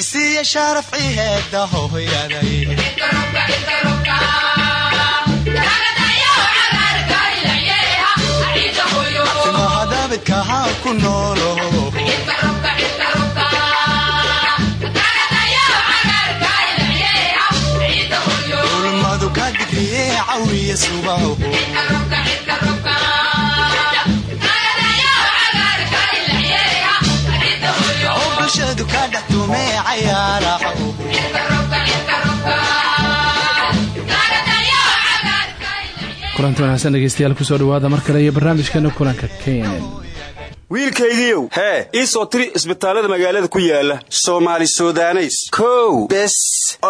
cisiiya sharaf ciheeda hooyaday mahadabidkahaan ku noolo ulmadu ka digriye cawiya subaho kulanti wanaagsan dhegeystayaal ku soo dhawaada mar kale iyo barnaamijkeena kulanka kenen wiilkaygiiow hee ii soo tiri isbitaallada magaalada ku yaalla soomaali sudaneys. Kow bes.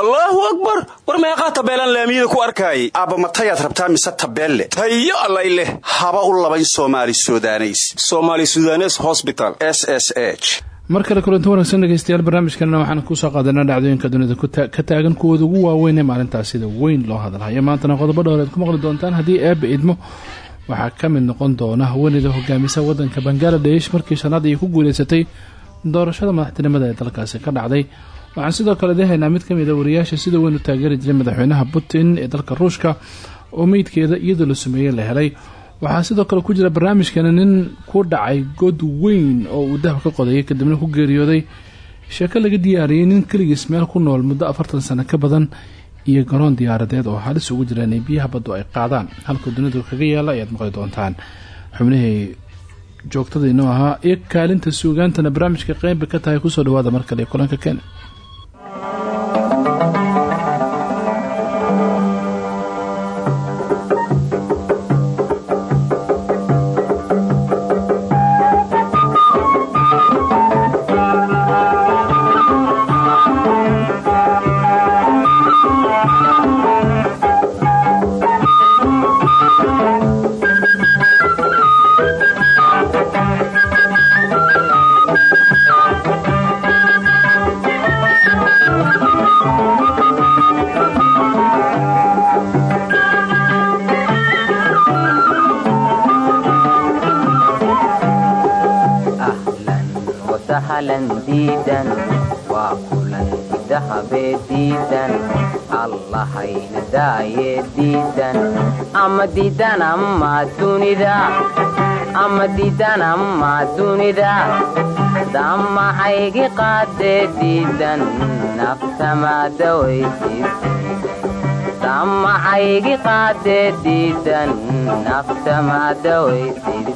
Allaahu akbar! War meeqaa tabeelaan laamiyada ku arkaayay. Aabba matayaad rabtaa mise tabeelle? Tayo allay leh. Haba u labayn soomaali sudaneys. Somaali sudanes hosbital s s h mar kale kulanti wanaagsan dhegeystayaal barnaamijkanna waxaan ku soo qaadanaa dhacdooyinka dunida ka taagan kuwooda ugu waaweyn ee maalintaas sida weyn loo hadalhayo maantana qodobo dhowreed ku maqli doontaan. Haddii eebba idmo waxaa ka mid noqon doona haweeneyda hogaamisa wadanka bangaladesh markii shanaad ay ku guuleysatay doorashada madaxtinimada ee dalkaasi ka dhacday waxaan sidoo kale dehaynaa mid ka mid a ah wariyaasha sida weyn u taageeri jiray madaxweynaha putin ee dalka ruushka oo meydkeeda iyadoo la sumeeyey la helay waxaa sidoo kale ku jira barnaamijkana nin ku dhacay god weyn oo uu dahab ka qodayay kadibna ku geeriyooday. Sheeko laga diyaariyey nin keligiis meel ku nool muddo afartan sano ka badan iyo garoon diyaaradeed oo halis ugu jira inay biyaha baddu ay qaadaan. Halka dunidu kaga yaalla ayaad maqli doontaan. Xubnihii joogtadiinoo ahaa iyo kaalinta suugaantana barnaamijka qeynba ka tahay ku soo dhawaada mar kale kulanka kenya dunida ama diidan ama dunida damacaygi qaadee diidan naftamadawaysidamacaygi qaadee diidan naftamadawaysid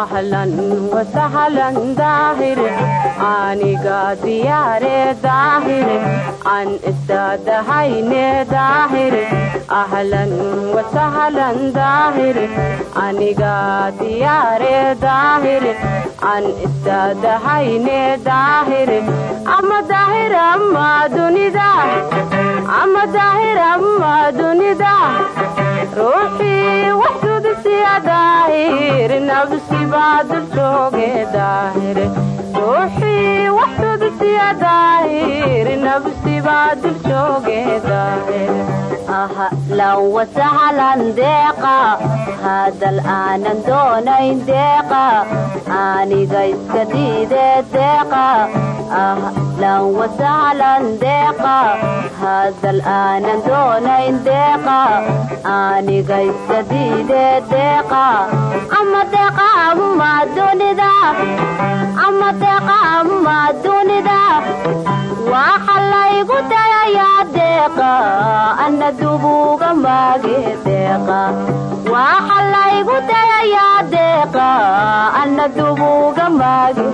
ahlan wasahlan daahir aniga diyaare daahir an istaadahayne daahir ahlan wasahlan daahir aniga diyaare daahir an istaadahayne daahir ama daahir ama dunida ama daahir ama dunida ruuxii waxsudisiya daahir nabsibaa dul jooge daahir ruuxii waxsudisiya daahir nabsibaa dul jooge daahir ahlan wasahlan deeqa hadal aanan doonayn deeqa aniga iska diidee deeqa ahlan wasahlan deeqa hadal aanan doonayn deeqa aniga iska deeqa ana dubuga maage deeqa waxa laygu dayayaa deeqa ana dubuga maage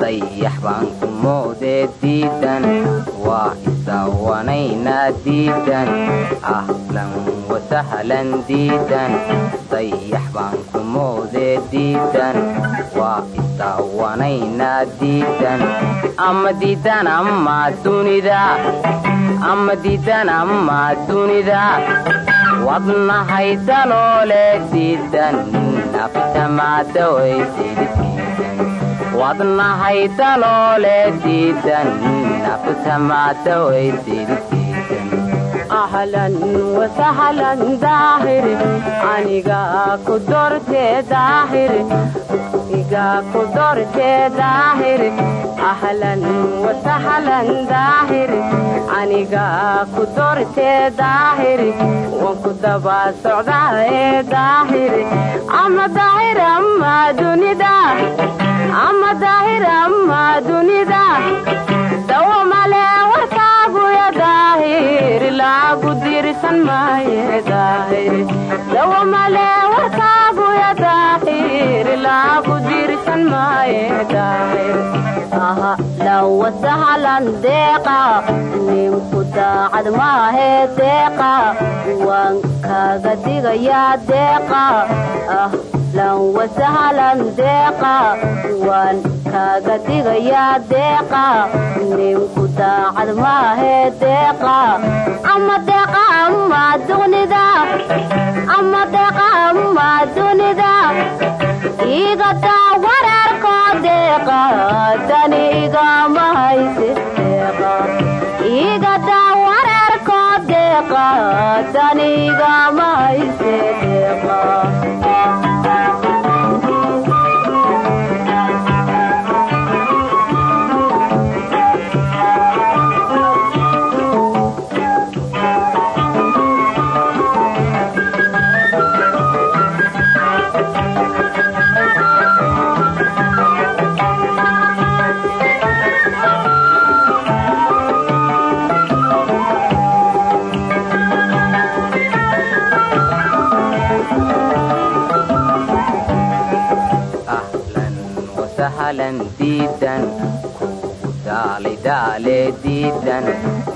dayax baan ku moodee diidan waa isdaawanaynaa diidan ahlan wasahlan diidan dayax baan ku moodee diidan waa isdaawanaynaa diidan ama diidan ama dunida ama diidan ama dunida wadnahay daloole diidan naftamaadawaysididkiidan wadnahay daloole diidan naftamaadawaysididkiidan ahlan wasahlan daahir aniga ku dortee daahir iga ku dortee daahir ahlan wasahlan daahir aniga ku dortee daahir waan ku daba socdaaye daahir ama daahir ama dunida ama daahir ama dunida dawo male warkaaguya daahir laagu diirsan maaye daahir dawo male daahir laagu diirsan maaye daahir aha lawa sahlan deeqa ninku daacad maahe deeqa waan kaaga digayaa deeqa ah lan wasahlan deeqa waan kaaga digayaa deeqa ninku daacad maahe deeqa ama deeqa ama dunida. Ama deeqa ama dunida. Igadaa wareerkoo deeqa dani igama hayse deeqa igadaa wareerkoo deeqa dani igama hayse deeqa daale diidan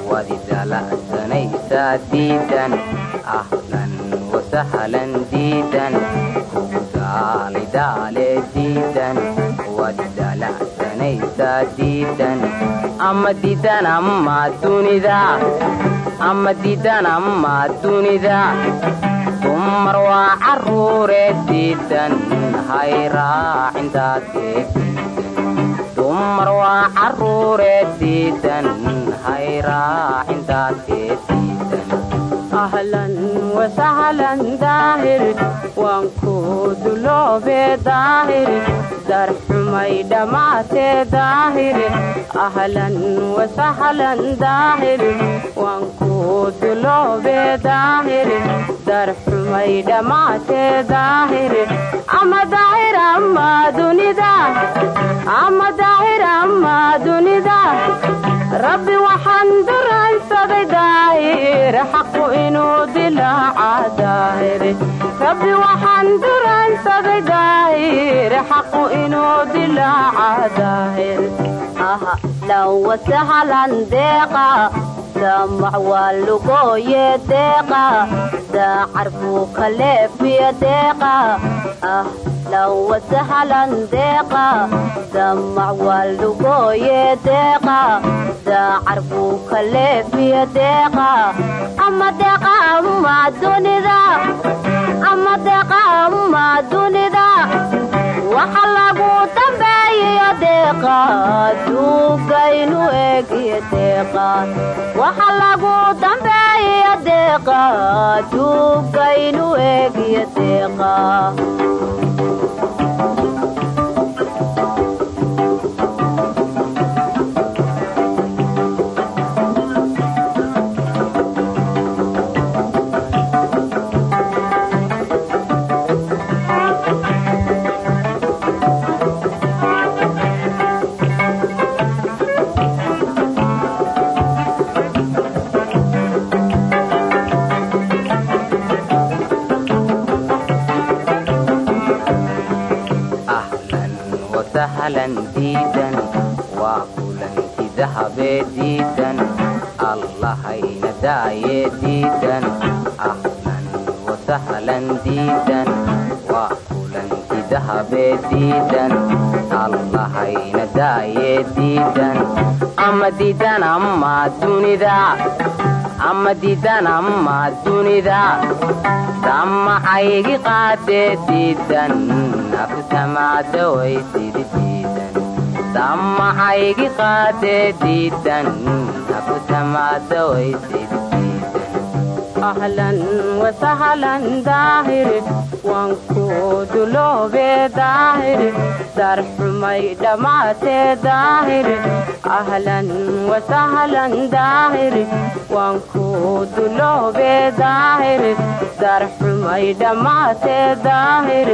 wadi dalacsanaysaa diidan ahlan wasahlan diidan kugu daalay daale diidan wadi dalacsanaysaa diidan ama diidan ama dunida ama diidan ama dunida dumar waa caruure diidan hay raacintaadkee dumar waa caruure diidan hay raacintaadkee diidan ahlan wasahlan daahir waan ku duloobe daahir darxumay dhammaatee daahir ahlan wasahlan daahir waan ku duloobe daahir darxumay dhammaatee daahir rabbi waxaan duransaday daahir xaqu inuu dilaaca daahir. Lawa sahlan deeqa damac waa lugooye deeqa daacar buu ka leefiya deeqa. Ah lawa sahlan deeqa damac waa lugooye deeqa daacar buu ka leefiya deeqa. Ama deeqa ama dunida ama deeqa ama dunida waxa lagu dambeeyiyo deeqa duugaynu eegiyo deeqa? Waxa lagu dambeeyiyo deeqa duugaynu eegiyo deeqa wasahlan diidan waa kulanti dahabee diidan allahayna daaye diidan ahlan wasahlan diidan waa kulanti dahabee diidan allahayna daaye diidan ama diidan ama dunida ama diidan ama dunida. Damacaygi qaadee diidan naftamacdawaysid damacaygi qaadee diidan naftamacdawaysid ahlan wasahlan daahir waan ku duloobee daahir darxumay dhammaatee daahir ahlan wasahlan daahir waan ku duloobee daahir darxumay dhammaatee daahir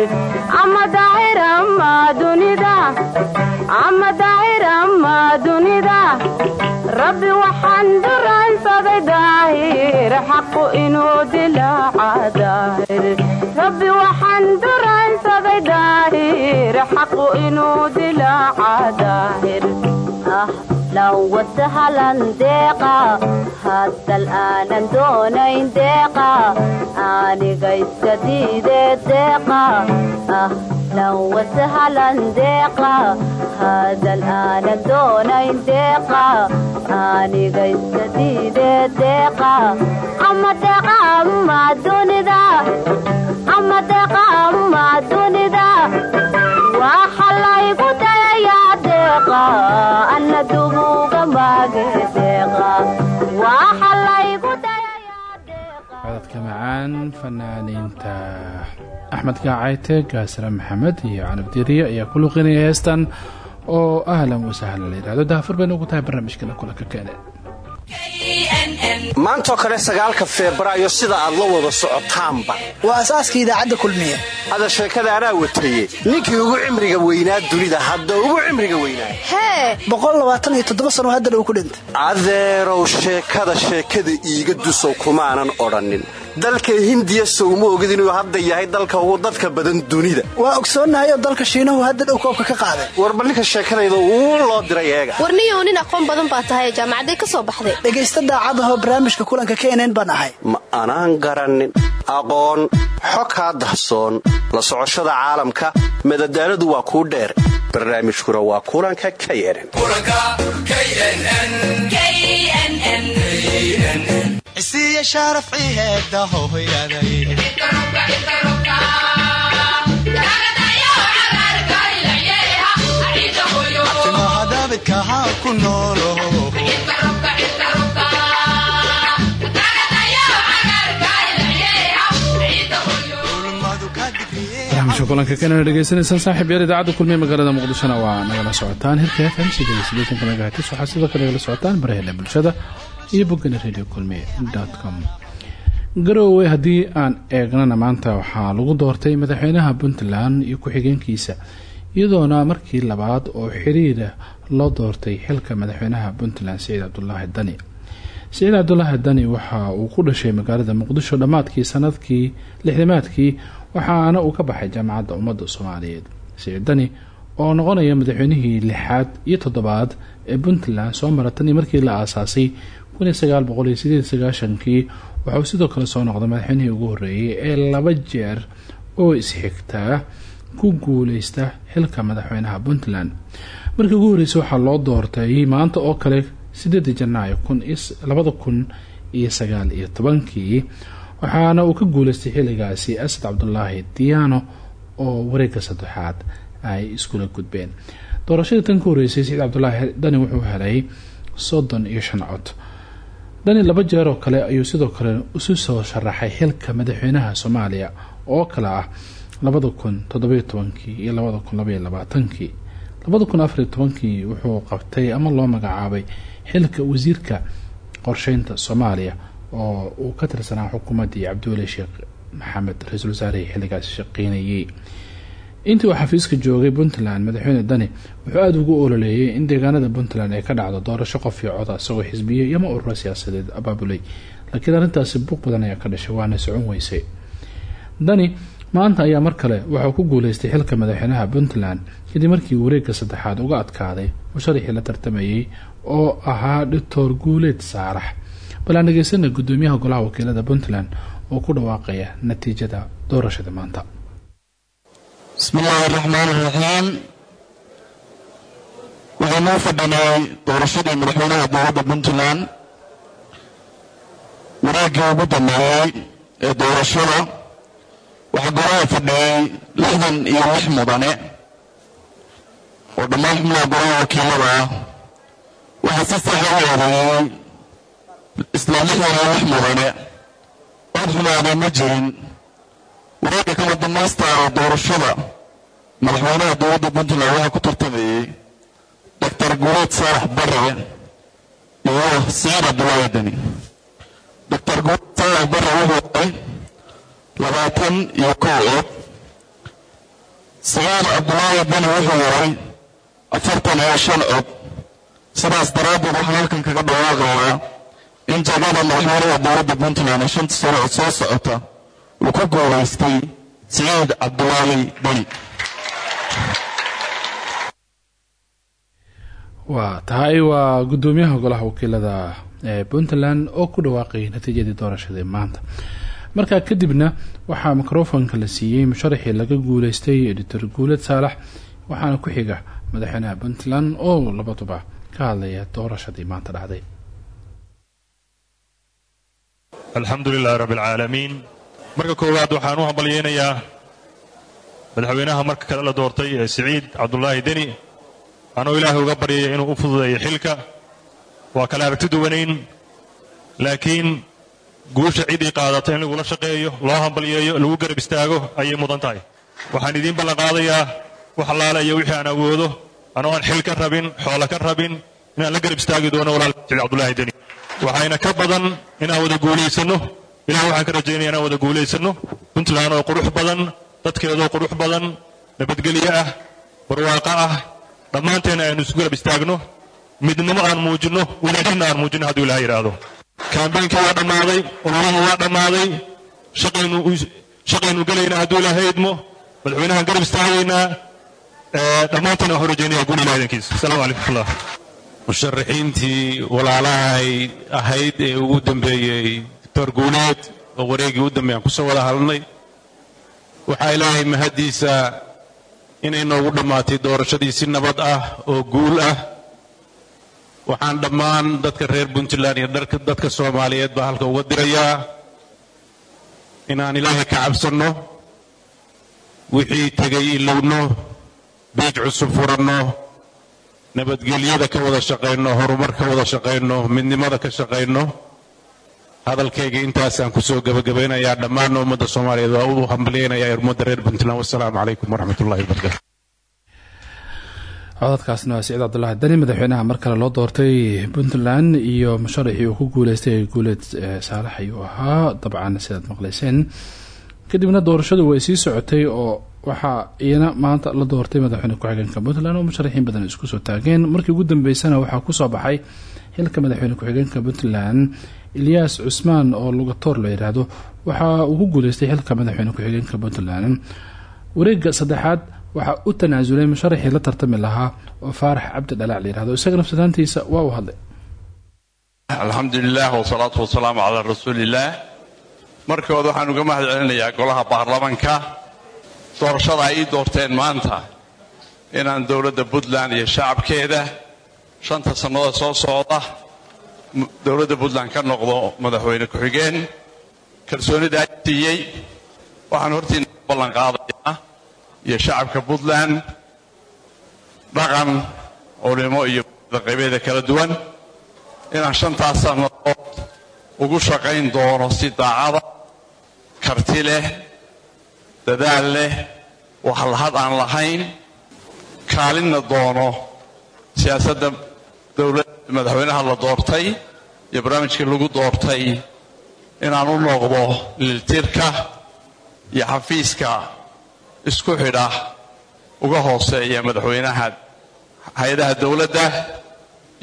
ama daahir ama dunida ama daahir ama dunida rabbi waxaan duraansaday daahir xaqu inuu dilaaca daahir rabbi waxaan duraansaday daahir xaqu inuu dilaaca daahir ahlan wasahlan deeqa haddal aanan doonayn deeqa aniga iska diidee deeqa ahlan wasahlan deeqa hadal aanan doonayn deeqa diidee deeqa ama deeqa ama dunida ama deeqa ama dunida waxa laygu codadka macaan fanaaniinta. Axmed gaacayte gaasire maxamed iyo canab diiriye ayaa ku luqinaya oo ahlan wasahlan la yidhahdo daafur bayna ugu tahay barnaamijkana kulanka keene maantoo kale sagaalka febraayo sida aad la wada socotaanba. Waa asaaska idaacadda kulmiye. Hada sheekada anaa wataye ninkii ugu cimriga weynaa dunida hadda ugu cimriga weynaa. Hee! Sano haddana uu ku dhintay adeerow sheekada sheekada iiga dusow kumaanan odhannin dalka hindiya sowma ogid inuu hadda yahay dalka ugu dadka badan dunida. Waa ogsoonnahay oo dalka shiinahu hadda dhow koobka ka qaaday. Warba ninka sheekadayda uu loo diray eega. Warniyow nin aqoon badan baa tahay jaamacaday ka soo baxday. Dhegaysta daacadahoo barnaamijka kulanka knn baan ahay. Ma anaan garannin aqoon xo kaa dahsoon la socoshada caalamka madadaaladu waa kuu dheer barnaamijkuna waa kulanka knn isiya sharaf ciheeda hohoyaday timahadabidka haan ku noolo barnaamijka kulanka kanana dhegeysanaysaan saaxiib yaal idaacadda kulmiye magaalada muqdishona waa nagala socotaan hirka f m megahatis waxaa sidoo kale nagala socotaan baraheena bulshada iyo boggana garoowe haddii aan eegnana maanta waxaa lagu doortay madaxweynaha puntland iyo ku-xigeenkiisa iyadoona markii labaad oo xiriira loo doortay xilka madaxweynaha puntland siciid cabdulaahi dani. Siciid cabdulaahi dani waxa uu ku dhashay magaalada muqdisho dhammaadkii sannadkii lixdamaadkii waxaana uu ka baxay jaamacadda ummadda soomaaliyeed. Siciid dani oo noqonaya madaxweynihii lixaad iyo toddobaad ee puntland soo mara tan iyo markii la aasaasay kii waxauu sidoo kale soo noqday madaxweynihii ugu horeeyay ee laba jeer oo isxigtaa ku guuleysta xilka madaxweynaha puntland. Markii ugu horreysay waxaa loo doortay maanta oo kale sideeda janaayo labada kun iyo sagaal tobankii waxaana uu ka guuleystay xilligaasi asad cabdulaahi diyaano oo wareegga saddexaad ay iskula gudbeen. Doorashadii tan ka horeysay saciid cabdulaahi dani wuxuu helay soddon iyo shan cod dani laba jeer oo kale ayuu sidoo kale isu soo sharaxay xilka madaxweynaha soomaaliya oo kale ah labada kun toddobiyo tobankii iyo labada kun labaiyo labaatankii. Labada kun afariyo tobankii wuxuu qabtay ama loo magacaabay xilka wasiirka qorsheynta soomaaliya oo uu ka tirsanaa xukuumaddii cabdiweli sheekh maxamed ra'iisul wasaarihii xilligaasi shaqeynayay intii uu xafiiska joogay puntland madaxweyne dani wuxuu aada ugu ololeeyay in deegaanada puntland ay ka dhacdo doorasho qof iyo coda isagoo xisbiye iyoma ururo siyaasadeed abaabulay. Laakiin arrintaasi buuq badan ayaa ka dhashay waana socon weysay. Dani maanta ayaa mar kale waxauu ku guuleystay xilka madaxweynaha puntland kadib markii wareegga saddexaad uga adkaaday musharaxii la tartamayay oo ahaa doctor guuleed saarax. Bal aan gudoomiyaha golaha wakiilada puntland oo ku dhawaaqaya natiijada doorashada maanta bismi illaahi raxmaan iraxiim waxaynuu fadhinay doorashadii madaxweynaha dowladda puntland. Wareeggii ugu dambeeyey ee doorashada waxaa golaha fadhiyey lixdan iyo lix mudane. Oo dhammaan xubnaha golaha wakiilada ah. Waxaa si saxa u eedeeyey isla lixdan iyo lix mudane. Cod xumaadee ma jirin wareegga kala damaystaara doorashada madaxweynaha dowladda puntland waxaa ku tartamayey doctor guuleed saalax bare iyo siciid cabdulaahi deni doctor guuleed saalax bare wuxuu helay labaatan iyo kow cod. Siciid cabdulaahi deni wuxuu helay afartan iyo shan cod. Sidaas daraaddeed waxaan halkan kaga dhawaaqayaa in jagada madaxweynaha dowladda puntland ee shanta sano cod soo socota uu ku guulaystay siciid cabdulaahi deni waa tahay waa gudoomiyaha golaha wakiilada ee puntland oo ku dhawaaqayay natiijadii doorashada ee maanta. Markaa kadibna waxaa mikrofonka la siiyey musharaxii laga guuleystay editor guuled saalax waxaana ku xiga madaxweynaha puntland oo labaduba ka hadlaya doorashadii maanta dhacday. Alxamdu lilaahi rabbi alcaalamiin marka koowaad waxaan u hambalyeynayaa madaxweynaha marka kale la doortay ee siciid cabdulaahi deni. Anuu ilaahay uga baryaya inuu u fududeeyo xilka. Waa kale aragti duwanayn laakiin guusha ciddii qaadata in lagula shaqeeyo loo hambalyeeyo lagu garab istaago ayay mudan tahay. Waxaan idiin ballanqaadayaa wax allaala iyo wixii aan awoodo. Anoo aan xil ka rabin xoolo ka rabin inaan la garab istaagi doono walaal siciid cabdulaahi deni. Waxayna ka badan inaan wada guulaysanno ilaah waxaan ka rajaynaya inaan wada guulaysanno puntland oo qurux badan dadkeedoo qurux badan nabadgelyo ah barwaaqo ah. Dhammaanteena aynu isu garab istaagno. Midnimo aan muujinno wanaajinna aan muujinno hadduu ilaha yidhaahdo. Kaambeynkii waa dhammaaday ololihii waa dhammaaday. Shaqaynu gelaynaa hadduu ilaahay idmo. Madaxweynahaan garab istaagaynaa. Dhammaanteena waxaan rajaynaya guul ilaha idankiisa asalamu calaykum wrahmatullah musharaxiintii walaalahay ahayd ee ugu dambeeyey doctor guuleed oo wareegii u dambeeyaan ku soo wada hadlnay waxaa ilaahay mahaddiisa inay noogu dhammaatay doorashadii si nabad ah oo guul ah. Waxaan dhammaan dadka reer puntland iyo dadka soomaaliyeed baa halka uga dirayaa inaan ilaahay ka cabsanno wixii tegay ilowno biij cusub furanno nabadgelyada ka wada shaqayno horumar ka wada shaqayno midnimada ka shaqayno hadalkayga intaasaan ku soo gabagabaynayaa dhammaan ummadda soomaaliyeed waa u hambalyaynaya ummadda reer puntland wasalaamu calaykum waraxmat ullahi wabarakatu codadkaasna waa siciid cabdulaahi dani madaxweynaha mar kale loo doortay puntland iyo musharaxii uu ku guuleystay guuleed saalax ayuu ahaa. Dabcan sidaad maqleyseen kadibna doorashadu way sii socotay oo waxaa iyana maanta la doortay madaxweyne ku-xigeenka puntland oo musharaxiin badan isku soo taageen. Markii ugu dambeysana waxaa ku soo baxay xilka madaxweyne ku-xigeenka puntland ilyaas cusmaan oo lugatoor la yidhaahdo waxaa uu ku guuleystay xilka madaxweyne ku-xigeenka puntland. Wareega saddexaad waxaa u tanaasulay musharaxii la tartami lahaa oo faarax cabdi dhalac la yihahdo isaga nafsadaantiisa waa uu hadlay. Alxamdu lilah wsalaatu wasalaamu calaa rasuuliillaah markooda waxaan uga mahad celinayaa golaha baarlamanka. Doorashada ay ii doorteen maanta inaan dowladda puntland iyo shacabkeeda shanta sannada soo socda dowladda puntland ka noqdo madaxweyne ku-xigeen. Kalsoonida siiyey waxaan hortiina u ballanqaadayaa iyo shacabka puntland dhaqan culimo iyo qaybeeda kala duwan inaan shantaas sannadood ugu shaqayn doono si daacada karti leh dadaal leh waxlahad aan lahayn kaalinna doono siyaasadda dowladda madaxweynaha la doortay iyo barnaamijkii lagu doortay inaan u noqdo liltirka iyo xafiiska isku xidha uga hooseeya madaxweynaha hay'adaha dowladda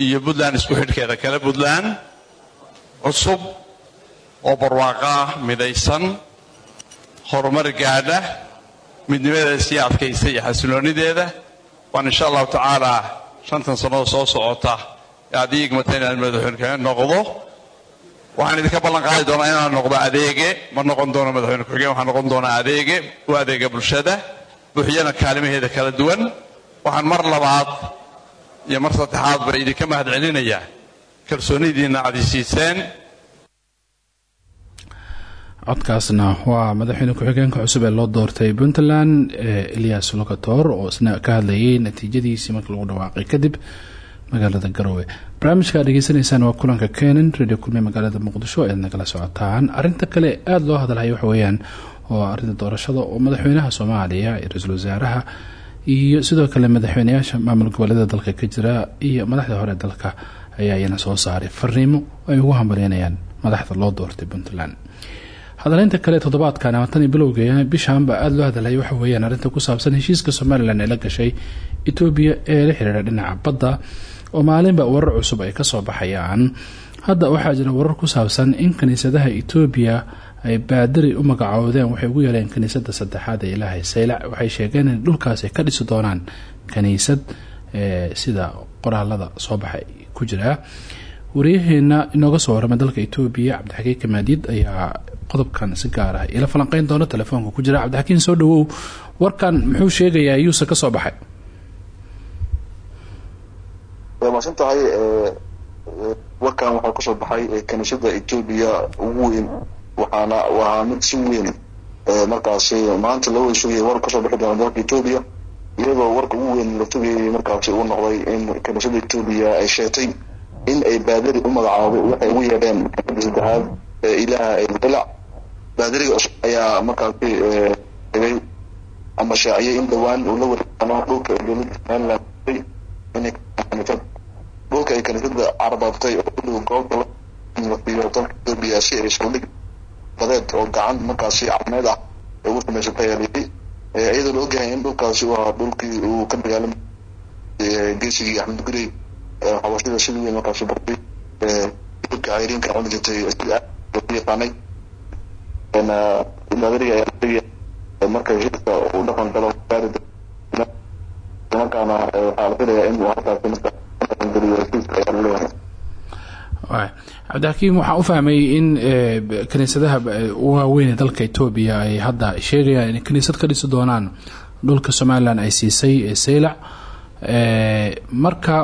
iyo puntland isku xidhkeeda kale. Puntland cusub oo barwaaqaa midaysan horumar gaadha midnimadeeda sii adkaysa iyo xasiloonideeda. Waan insha allahu tacaala shantan sannado soo socota ii igmata inaan madaxweyne noqdo. Waxaan idinka ballan qaadi doonaa inaan noqdo adeege. Ma noqon doono madaxweyne ku-xigeen waxaan noqon doonaa adeege. U adeega bulshada buuxiyana kaalimaheeda kala duwan. Waxaan mar labaad iyo mar saddexaadba idinka mahad celinayaa kalsoonidiinna aad i siiseen codkaasna waa madaxweyne ku-xigeenka cusub ee loo doortay puntland elias locator oo isna ka hadlayay natiijadiisii markii lagu dhawaaqay kadib magaalada garowe. Barnaamijka ad dhegeysanaysaan waa kulanka kenan radio kulmiye magaalada muqdisho eed nagala socotaan. Arinta kale aada loo hadalhaya waxa weeyaan oo arinta doorashada oo madaxweynaha soomaaliya iyo ra'iisul wasaaraha iyo sidoo kale madaxweyneyaasha maamul goboleeda dalka ka jira iyo madaxda hore dalka ayaa iyana soo saaray fariimo ay ugu hambalyeynayaan madaxda loo doortay puntland hadaleynta kale toddobaadkan ama tan bilowga bishaanba aada loo hadalhaya waxa weeyaan arrinta ku saabsan heshiiska somalilan ee la gashay etoobiya ee la xiriira dhinaca badda oo maalinba warar cusub ay ka soo baxayaan. Hadda waxaa jira warar ku saabsan in kiniisadaha etoobiya ay baadari u magacoodeen waxay ugu yeeleen kiniisada saddexaad ee ilaahay saylac waxay sheegeen in dhulkaas ka dhisi doonaan kiniisad sida qoraalada soo baxay ku jira. Wariyaheena inooga soo warama dalka etoobiya cabdixakiin kamaadiid ayaa qodobkan si gaar ah. Ila falanqeyn doona telefoonka ku jira. Cabdixakiin soo dhawow warkan muxuu sheegayaa yuusa ka soo baxay? Way maasan tahay warkan waxaa ka soo baxay kaniisada etoobiya ugu weyn. Waxaana waa mid si weyn markaasi maanta loo wada war ka soo bixi doona dalka etoobiya iyadoo warka ugu weyn la sugayay markaasi uu noqday in kaniisada etoobiya ay sheegtay in ay baadari u magacaabay waxay ugu yeedheen kaniisada saddexaad ee ilaaha ilac baadariga cusub ayaa markaasi tegay ama shaaciyay in dhawaan uu la wareegano dhulka ee dowladda somaliland inay kaniisad dhulka ay kaniisada carabaaftay oo u dhow goobta iyo dalka etoobiya si ay saldhig badeed oo gacan markaasi calameed ah ay ugu samaysatay alayay iyadoo la ogyahay in dhulkaasi uu ahaa dhulkii uu ka dagaalamay geesigii axmed gurey xabashida sida weyn markaasi bartay dhulka cayriinka cuni jirtay sida yaqaanay ayaa marka heshiiska uu dhaqan galo markaana waxaa la filayaa in uu halkaasi marka geliyo heshiiska ayaa la leeyahay cabdixakiim waxaan u fahmay in kiniisadaha waaweyn dalka etoobiya ay hadda sheegayaan inay kiniisad ka dhisi doonaan dhulka somalilan ay siisay ee saylac marka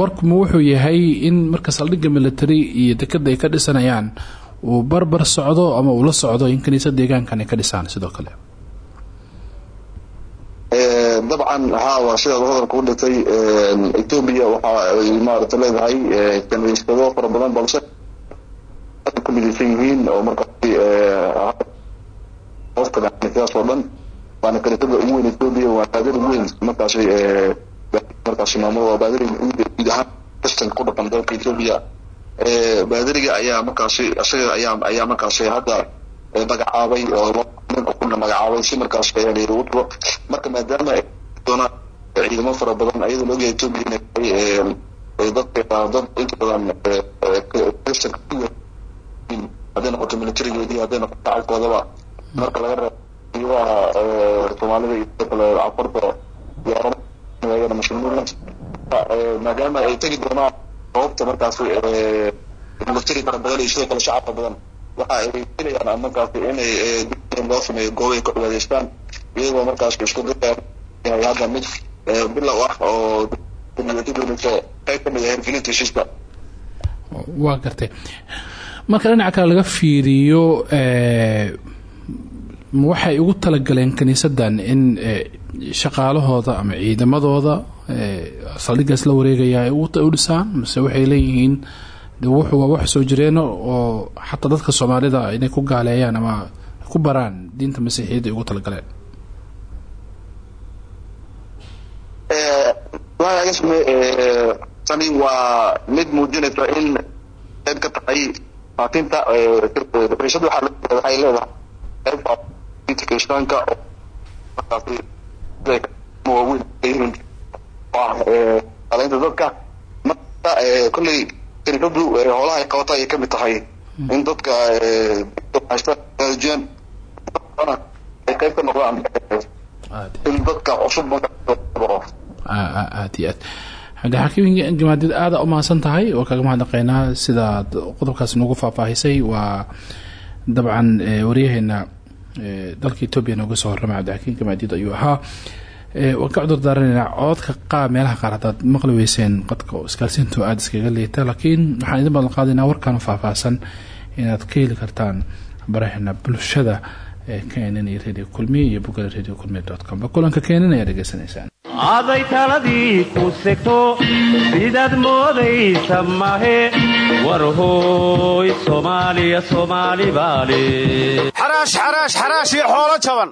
warkuma wuxuu yahay in marka saldhigga military iyo dekada ay ka dhisanayaan uu barbar socdo ama uu la socdo in kiniisad deegaankan ay ka dhisaan sidoo kale dabcan haa waa sidaad hadalka u dhitay etoobiya waxa ay maarata leedahay kaniisado fara badan balse ku midaysan yihiin oo kaniisadaas oo dhan waana kaniisada ugu weyn etoobiya waa baadari weyn markaasi markaasi maamul waa baadari guud ahaan kristan ku dhaqan dalka etoobiya baadariga ayaa markaasi isaga ayaa ayaa markaasi hadda magacaabay oo magacaabay si markaas marka maadaama ciidamo fara badan ayadoo la ogyahay etoobiya dadka dad inta badan hadday noqoto militarigeedii hadday noqoto shacabkoodaba marka laga reebo soomaalida iyo sidoo kale cafarta maadaama ay tegi doonaan goobta markaasi militari fara badan iyo sidoo kale shacabka badan waxa ay filayaan markaasi inay loo sameeyo goobo ay ka cibaadeystaan iyagoo markaas isku dayay hadda mid bilow ah oo qayb ka mid ah hirgelinta heshiiska. Waa gartay marka dhinaca kale laga fiiriyo waxay ugu talagaleen kiniisadan in shaqaalahooda ama ciidamadooda saldhigaas la wareegaya ay u dhisaan mase waxay leeyihiin wuxuu wax soo jireeno oo xataa dadka soomaalida inay ku gaaleeyaan ama ku baraan diinta masiixiyadda ay ugu talagaleen tani waa mid muujinaysa in qayb ka tahay faafinta kaniisada waxay leedahay qayb faafinta kiristaanka yihiin alaynta dadka marka kolley kaniisadu howlaha ay qabata ayay ka mid tahay. In dadka haystaan ay qayb ka noqdaan in dadka cusub aad iyo aad. Cabdixakiim gamaadid aada u mahadsan tahay. Oo kaga mahadnaqeynaa sidaad qodobkaas noogu faahfaahisay. Waa dabcan waryaheena dalka etoobiya nooga soo horramay. Cabdixakiim gamaadid ayuu ahaa waan ka cudur daaranaynaa cododka qaar meelaha qaar haddaad maqli weyseen qodka iskaalsiintu aada iskaga liita laakiin waxaan idin badan qaadaynaa warkaan faahfaahsan inaad ka heli kartaan baraheena bulshada ee keenan iyo radio kulmiye iyo bogala radio kulmiye dot com kulanka keenan ayaa dhegeysanaysaan aday taladii ku segto sidaad moodaysa mahe war hooy soomaaliya soomaali baale xaraash xaraash xaraash iyo xoolo jaban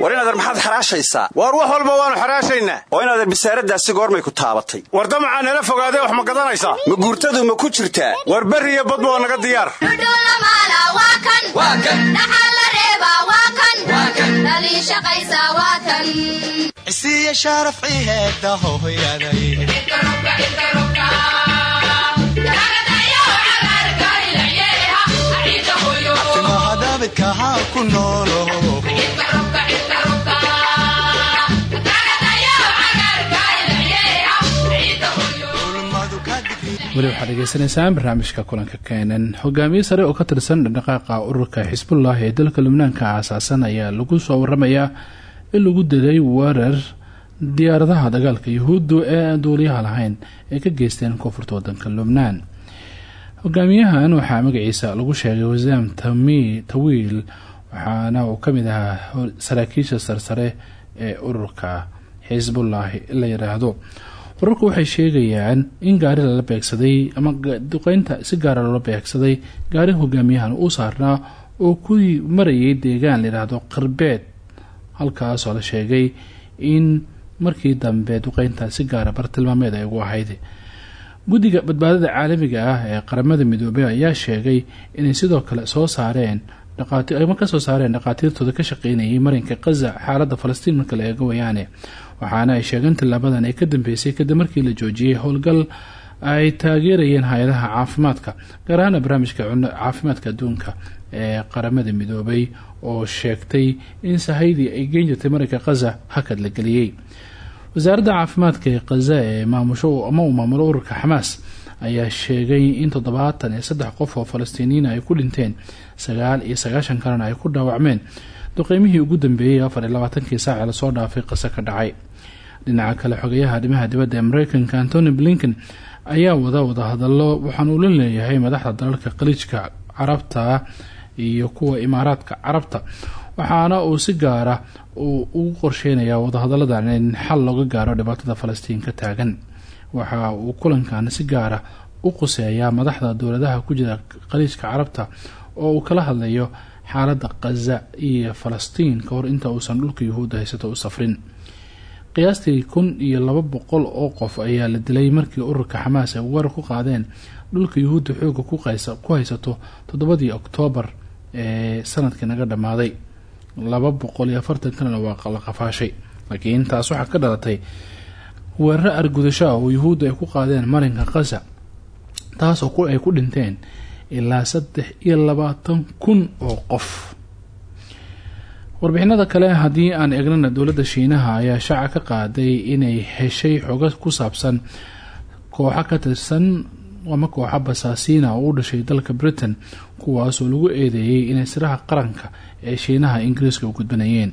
war inadeer maxaad xaraashaysaa waar wax walba waannu xaraashaynaa. Oo inadeer bisaaradaasi goormay ku taabatay. War damacaa nala fogaadee wax ma gadanaysaa? Ma guurtadu ma ku jirtaa? War berri iyo badba waa naga diyaar. Cisiiya shaaraf ciheeda hohoyaday timahadabidkahaa ku noolo weli waxaad dhegeysanaysaan barnaamijka kulanka keenan. Hogaamiye sare oo ka tirsan dhaqdhaqaaqa ururka xisbullah ee dalka lubnaanka aasaasan ayaa lagu soo waramayaa in lagu dilay weerar diyaaradaha dagaalka yuhuuddu ee aan duuliyaha lahayn ay ka geysteen koonfurta wadanka lubnaan hogaamiyahan waxaa magaciisa lagu sheegay wasaam tawiil waxaana uu ka mid ahaa saraakiisha sarsare ee ururka xisbullahi la yiraahdo. Wararku waxay sheegayaan in gaari lala beegsaday ama duqeynta si gaara loola beegsaday gaari hogaamiyahan uu saarnaa oo ku marayay deegaan layidhaahdo qarbeed halkaasoo la sheegay in markii dambe duqeynta si gaara bartilmaameed ay ugu ahayd guddiga badbaadada caalamiga ah ee qaramada midoobey ayaa sheegay inay sidoo kale soo saareen ama ka soo saareen dhaqaatiirtooda ka shaqeynayay marinka kaza xaalada falastiin marka la eego wayaane. Waxaana ay sheegeen tillaabadan ay ka dambeysay kadib markii la joojiyey howlgal ay taageerayeen hay'adaha caafimaadka gaar ahaana barnaamijka caafimaadka adduunka ee qaramada midoobay oo sheegtay in sahaydii ay geen jirtay marinka kaza hakad la geliyey wasaaradda caafimaadka ee kaza ee maamusho ama uu maamulo ururka xamaas ayaa sheegay in toddobaatan iyo saddex qof oo falastiiniyiin ay ku dhinteen sagaal iyo sagaashan kalena ay ku dhaawacmeen. Duqeymihii ugu dambeeyey afar iyo labaatankii saace la soo dhaafay qase ka dhacay. Dhinaca kale xogayaha arrimaha dibadda ee mareykanka antony blinken ayaa wada wadahadalo waxaan la leeyahay madaxda dalalka khaliijka carabta iyo kuwa imaaraadka carabta waxaana uu si gaara uu ugu qorsheynayaa wadahadaladan in xal looga gaaro dhibaatada falastiin ka taagan. Waxa uu kulankan si gaara u quseeyaa madaxda dowladaha ku jira khaliijka carabta oo uu kala hadlayo xaalada kaza iyo falastiin ka hor inta uusan dhulka yuhuudda haysato u safrin. Qiyaastii kun iyo laba boqol oo qof ayaa la dilay markii ururka xamaas ay weerar ku qaadeen dhulka yuhuudda xooga ku haysato toddobadii oktoobar ee sannadkii naga dhammaaday laba boqol iyo afartan kalena waa la qafaashay. Laakiin taas waxaa ka dhalatay weeraro argudasho ah oo yuhuudda ay ku qaadeen marinka kaza taasoo ay ku dhinteen ilaa saddex iyo labaatan kun oo qof. Warbixinada kale haddii aan eegnana dowladda shiinaha ayaa shaaca ka qaaday inay heshay xogo ku saabsan kooxo ka tirsan ama kooxo basaasiina oo u dhashay dalka britain kuwaasoo lagu eedeeyey inay siraha qaranka ee shiinaha ingiriiska u gudbanayeen.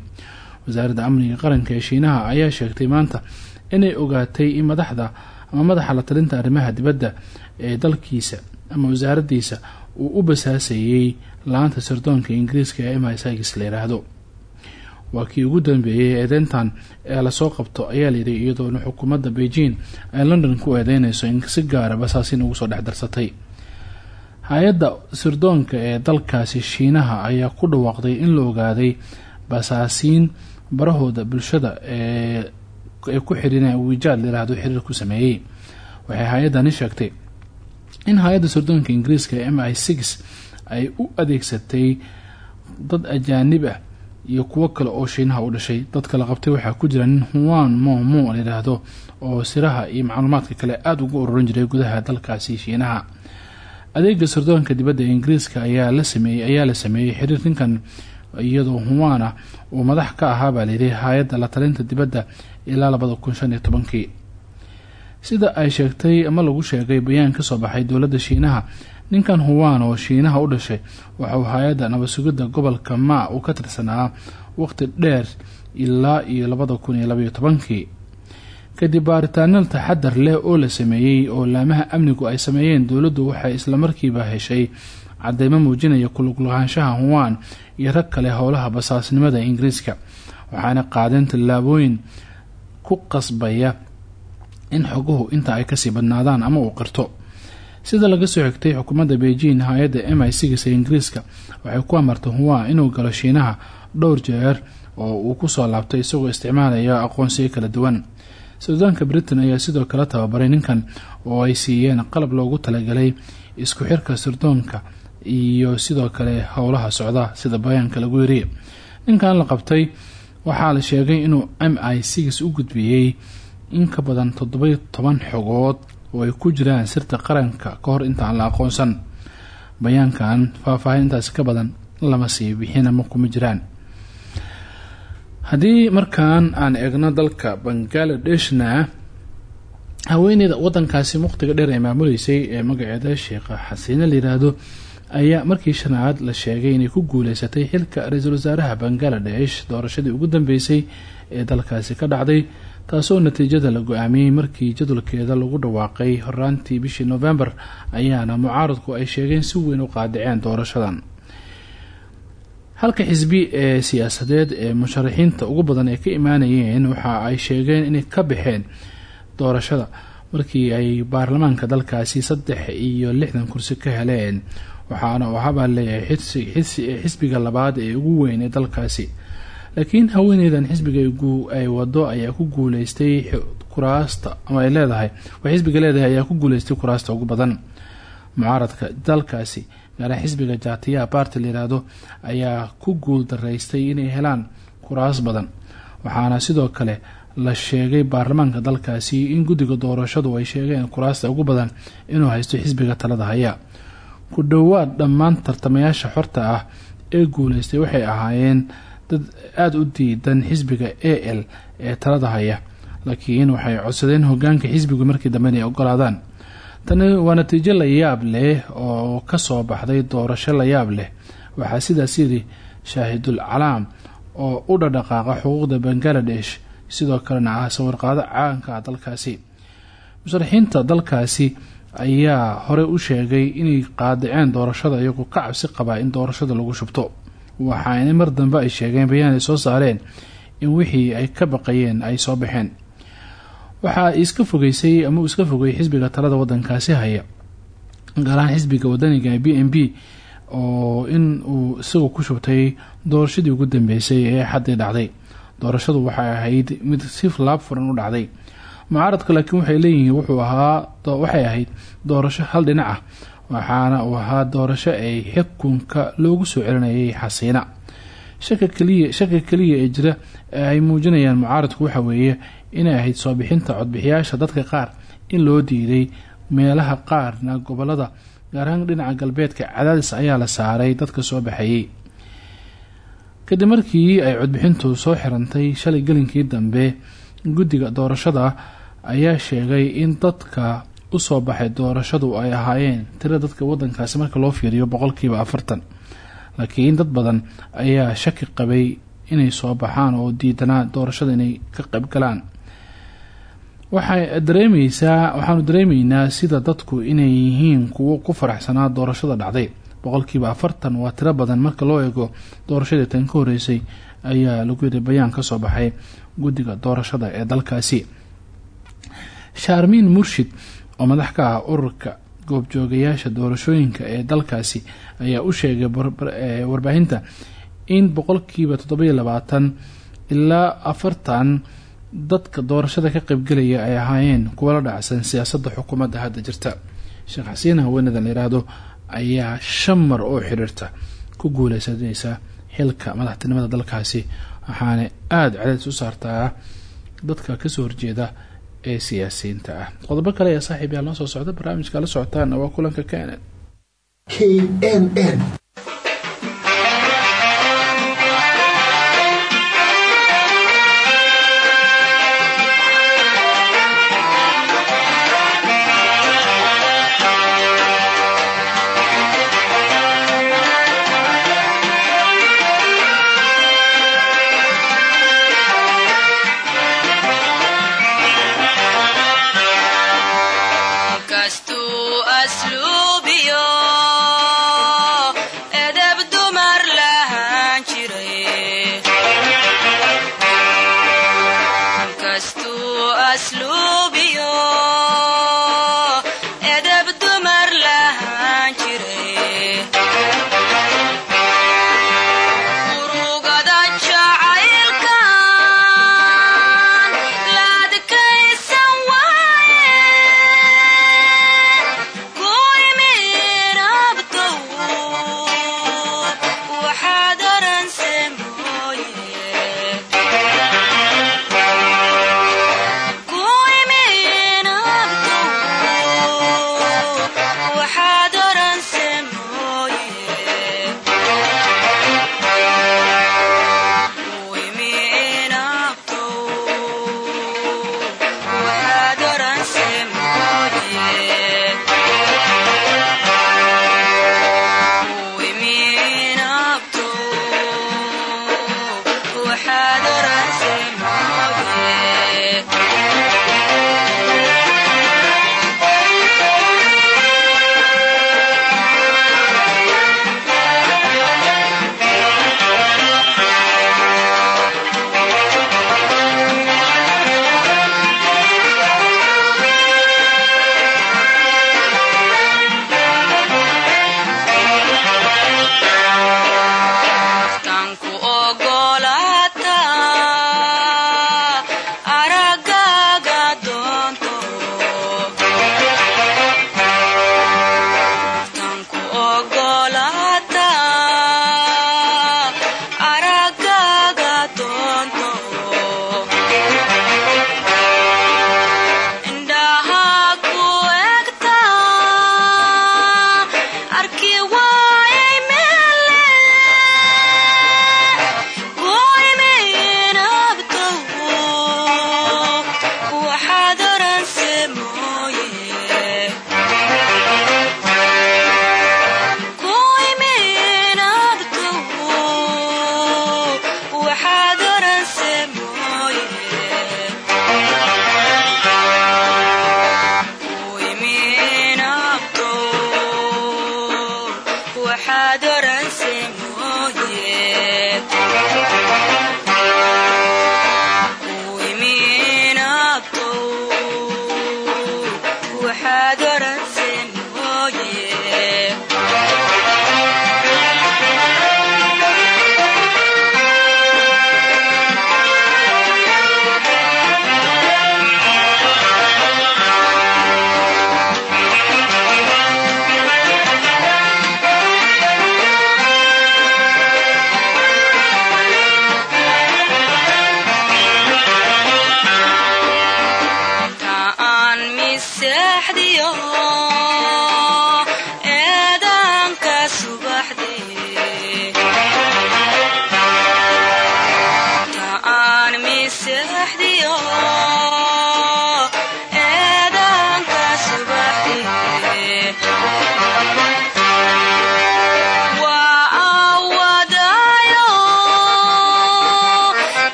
Wasaaradda amniga qaranka ee shiinaha ayaa sheegtay maanta inay ogaatay in madaxda ama madaxa la talinta arrimaha dibadda ee dalkiisa ama wasaaradiisa uu u basaasayey la'aanta sirdoonka ingiriiska ee misagis la yiraahdo. Waa kii ugu dambeeyey eedeyntan ee la soo qabto ayaa layidhi iyadoona xukuumadda beijing ay london ku eedeynayso in si gaara basaasin ugu soo dhex darsatay hay'adda sirdoonka ee dalkaasi shiinaha ayaa ku dhawaaqday in la ogaaday basaasiin barahooda bulshada ee ku xiriireen wijaad layiraahdo xiriir ku sameeyey waxay hay'addani sheegtay in hay'adda sirdoonka ingiriiska ee m i ay u adeegsatay dad ajaanib ah iyo kuwo kale oo shiinaha u dhashay. Dadka la qabtay waxaa ku jira nin huan momo layidhaahdo oo siraha iyo macluumaadka kale aada ugu ururin jiray gudaha dalkaasi shiinaha adeega sirdoonka dibadda ee ingiriiska ayaa la sameeyey ayaa la sameeyey xiriir ninkan iyadoo huwana uu madax ka ahaa baa layidhi hay'adda la talinta dibadda ilaa labada kun shan tobankii. Sida ay sheegtay ama lagu sheegay bayaan ka soo baxay dowladda shiinaha ninkan huwaan oo shiinaha u dhashay waxauu hay'adda nabadsugidda gobolka ma uu ka tirsanaa waqti dheer ilaa iyo labada kun iyo tobankii kadib baaritaano taxadar leh oo la sameeyey oo laamaha amnigu ay sameeyeen dowladdu waxay islamarkiiba heshay cadeymo muujinaya kuluglahaanshaha huwaan iyo rag kale howlaha basaasnimada ingiriiska. Waxaana qaadeen tallaabooyin ku qasbaya in xoguhu inta ay ka sii badnaadaan ama uu qirto. Sida laga soo xigtay xukuumadda beijing hay'adda m i cgs ee ingiriiska waxay ku amartay huwa inuu galo shiinaha dhowr jeer oo uu ku soo laabtay isagoo isticmaalaya aqoonsiyo kala duwan suudaanka britain ayaa sidoo kale tababaray ninkan oo ay siiyeen qalab loogu talagalay isku xirka sirdoonka iyo sidoo kale howlaha socda sida bayaanka lagu yiri ninkan la qabtay waxaa la sheegay inuu m i cgs u gudbiyey in ka badan toddoba toban xogood oo ay ku jiraan sirta qaranka ka hor intaan la aqoonsan. Bayaankan faahfaahin intaasi ka badan lama sii bixina ma kuma jiraan haddii markaan aan eegno dalka bangaaladeshna haweeneyda wadankaasi muqtiga dheer ee maamuleysay ee magaceeda sheekha xasiine layiraahdo ayaa markii shanaad la sheegay inay ku guuleysatay xilka ra'iisul wasaaraha bangaladesh doorashadii ugu dambeysay ee dalkaasi ka dhacday taasoo natiijada la go'aamiyey markii jadwalkeeda lagu dhawaaqay. Horaantii bishii november ayaana mucaaradku ay sheegeen si weyn u qaadiceen doorashadan halka xisbi ee siyaasadeed ee musharaxiinta ugu badan ay ka imaanayeen waxa ay sheegeen inay ka baxeen doorashada markii ay baarlamaanka dalkaasi saddex iyo lixdan kursi ka heleen waxaana uu habaa leeyahay xisbiga labaad ee ugu weyn ee dalkaasi. Laakiin haweeneydan xisbiga ay wado ayaa ku guuleystay kuraasta ama ay leedahay waa xisbiga leedahay ayaa ku guuleystay kuraasta ugu badan. Mucaaradka dalkaasi gaaraan xisbiga jaatiyaha baarti layiraahdo ayaa ku guul daraystay inay helaan kuraas badan. Waxaana sidoo kale la sheegay baarlamaanka dalkaasi in guddiga doorashadu ay sheegeen kuraasta ugu badan inuu haysto xisbiga talada haya ku dhowaad dhammaan tartamayaasha xorta ah ee guuleystay waxay ahaayeen dad aada u diidan xisbiga a l ee talada haya laakiin waxay codsadeen hogaanka xisbigu markii dambe inay ogolaadaan tani waa natiijo la yaab leh oo ka soo baxday doorasho la yaab leh. Waxaa sidaas yidhi shaahidul calaam oo u dhadhaqaaqa xuquuqda bangaladesh sidoo kalena ah sawirqaado caanka ah dalkaasi. Musharaxiinta dalkaasi ayaa hore u sheegay inay qaadiceen doorashada iyagoo ka cabsi qabaa in doorashada lagu shubto. Waxaana mar dambe ay sheegeen bayaan ay soo saareen in wixii ay ka baqayeen ay soo baxeen waxaa iska fogeysay ama uu iska fogay xisbiga talada wadankaasi haya gaarahaan xisbiga wadaniga b n b oo in uu isagu ku shubtay doorashadii ugu dambeysay ee xaddii dhacday. Doorashadu waxay ahayd mid si laab furan u dhacday. Mucaaradka laakiin waxay leeyihiin wuxuu ahaa waxay ahayd doorasho hal dhinac ah waxaana uu ahaa doorasho ay xukunka loogu soo celinayay xasiina. Shaka kaliya ee jira ay muujinayaan mucaaradku waxa weeye inay ahayd soo bixinta codbixiyaasha dadka qaar in loo diiday meelaha qaarna gobollada gaar ahaan dhinaca galbeedka cadaadis ayaa la saaray dadka soo baxayay. Kadib markii ay codbixintu soo xirantay shalay gelinkii dambe guddiga doorashada ayaa sheegay in dadka u soo baxay doorashadu ay ahaayeen tira dadka wadankaasi marka loo fiiriyo boqolkiiba afartan. Laakiin dad badan ayaa shaki qabay inay soo baxaan oo diidanaa doorashada inay ka qayb galaan waxay dareemeysaa waxaanu dareemeynaa sida dadku inay yihiin kuwo ku faraxsanaa doorashada dhacday. Boqolkiiba afartan waa tiro badan marka loo eego doorashadii tan ka horeysay ayaa lagu yiri bayaan ka soo baxay guddiga doorashada ee dalkaasi. Shaarmiin murshid oo madax ka ah ururka goobjoogayaasha doorashooyinka ee dalkaasi ayaa u sheegay warbaahinta in boqolkiiba toddobayo labaatan ilaa afartan dadka doorashada ka qaybgelaya ay ahaayeen kuwa la dhacsan siyaasadda xukuumadda hadda jirta. Sheekh xasiin haweenadan layiraahdo ayaa shan mar oo xiriirta ku guuleysanaysa xilka madaxtinimada dalkaasi. Waxaana aada cadaadis u saartaa dadka ka soo horjeeda ee siyaasiyiinta ah. Qodobo kale ayaa saaxiib yaa noo soo socda barnaamijka la socotaana waa kulanka k n n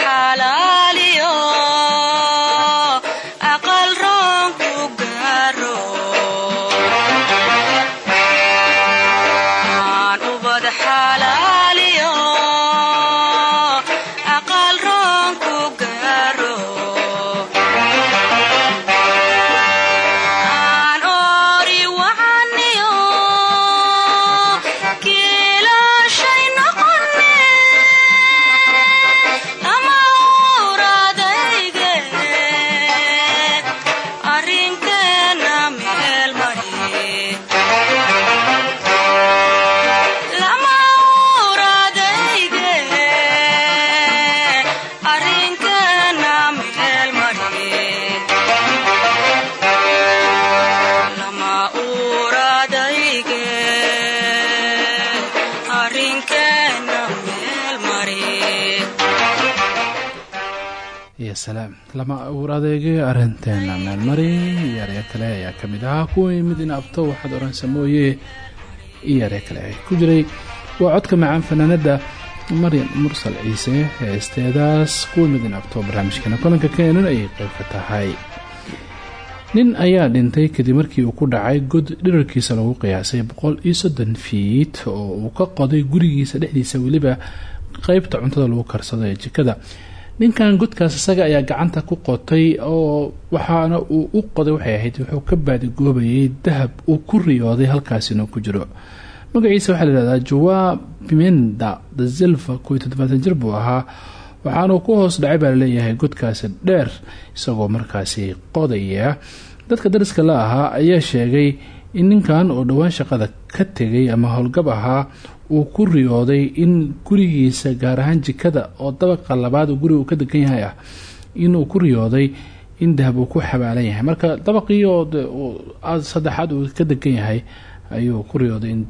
xalaaliyo lama abuur adeegay arinteena meelmari iyo erya kale ayaa ka mid ahaa kuwii mid in abto waxaad oransa mooye iyo erya kale ay ku jiray. Waa codka macaan fanaanada maryan mursal ciise heesteedaas kuwii mid in abto barnaamijkeena kulanka keenan ayay qayb ka tahay. Nin ayaa dhintay kadib markii uu ku dhacay god dhirarkiisa lagu qiyaasay boqol iyo soddon fiit oo uu ka qoday gurigiisa dhexdiisa weliba. Qeybta cuntada lagu karsado ee jikada ninkan godkaas isaga ayaa gacanta ku qotay oo waxaana uu u qoday waxay ahayd wuxuu ka baadigoobayay dahab uu ku riyooday halkaasina ku jiro. Magaciisa waxaa layihahdaa joa pimenda da silva kow iyo toddobaatan jir buu ahaa waxaanuu ku hoos dhacay baa la leeyahay godkaasi dheer isagoo markaasi qodaya dadka dariska la ahaa ayaa sheegay in ninkan oo dhowaan shaqada ka tegay ama howlgab ahaa uu ku riyooday in gurigiisa gaar ahaan jikada oo dabaqa labaad uu guriga uu ka degan yahay ah inuu ku riyooday in dahab uu ku xabaalan yahay. Marka dabaqii oo saddexaad uu ka degan yahay ayuu ku riyooday in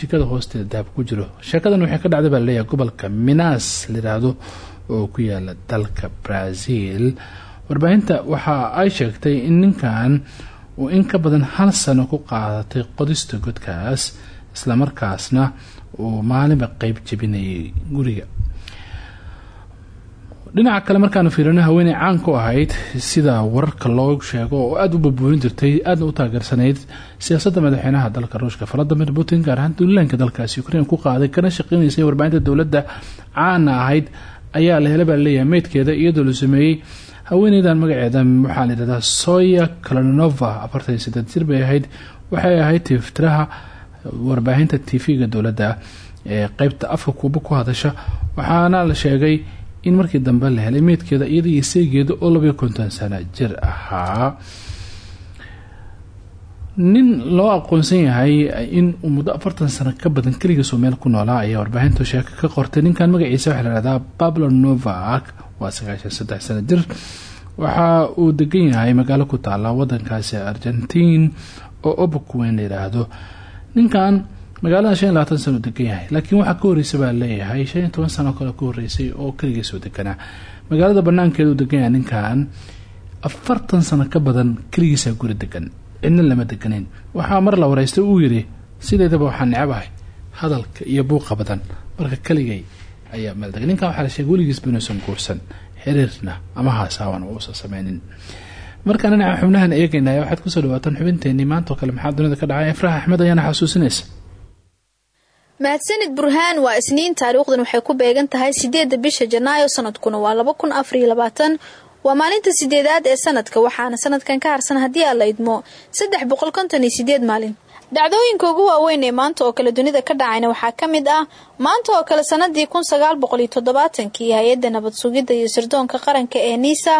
jikada hoosteeda dahab ku jiro. Sheekadan waxay ka dhacday baa la leeyahay gobolka minas layiraahdo oo ku yaalla dalka brazil. Warbaahinta waxa ay sheegtay in ninkan uu in ka badan hal sano ku qaadatay qodista godkaas islamarkaasna uu maalinba qeyb jebinayay guriga. Dhinaca kale markaanu fiirino haweeney caan ku ahayd sida wararka loo sheego oo aada u babuurin jirtay aadna u taageersanayd siyaasadda madaxweynaha dalka ruushka valadimir putin gaar ahaan duulaanka dalkaasi ukrain ku qaaday kana shaqeynaysay warbaahinta dowladda caana ahayd ayaa la helay baa la leeyahay meydkeeda iyadoo la sameeyey haweeneydan magaceeda waxaa la yidhahdaa soya kalonova afartan iyo saddeed jir bay ahayd waxay ahayd tiftiraha warbaahinta tv-ga dowladda ee qeybta afka kuuba ku hadasha waxaana la sheegay in markii dambe la helay meydkeeda iyada iyo seegeeda oo labayo konton sano jir ahaa. Nin loo aqoonsan yahay in uu muddo afartan sano ka badan keligiisoo meel ku noolaa ayaa warbaahintu sheeko ka qortay. Ninkan magaciisa waxaa lahahdaa pablo novak waa sagaashan saddex sano jir. Waxa uu degan yahay magaalo ku taala wadankaasi argentiin oo obokweyn la yidhaahdo ninkan magaalada shan iyo labaatan sano degan yahay. Laakiin waxaa ka horreysay baa leeyahay shan iyo toban sano kale ka horreysay oo keligiisoo deganaa magaalada banaankeeda uu degan yahay ninkan afartan sano ka badan keligiisaa guri degan cidna lama deganeyn waxaa mar la wareystay uu yidhi sideedaba waxaa necabahay hadalka iyo buuqa badan. Marka keligay ayaa meeldega ninkan waxaa la sheegay weligiisba inuusan guursan xiriirna ama haasaawan uusan sameynin markaan dhinaca xubnahan eegaynaya waxaad ku soo dhawaataan xubinteenii maantao kale maxaa dunida ka dhacay? Ifrax axmed ayaana xasuusinaysa mahadsanid burhaan waa isniin taariikhdan waxay ku beegan tahay sideedda bisha janaayo sanadkuna waa laba kun afariyo labaatan. Waa maalinta sideedaad ee sanadka waxaana sanadkan ka harsan haddii aan la idmo saddex boqol konton iyo sideed maalin. Dhacdooyinka ugu waaweyn ee maanta oo kale dunida ka dhacayna waxaa ka mid ah maanta oo kale sanadii kun sagaal boqol iyo hay'adda nabad sugidda iyo sirdoonka qaranka ee nisa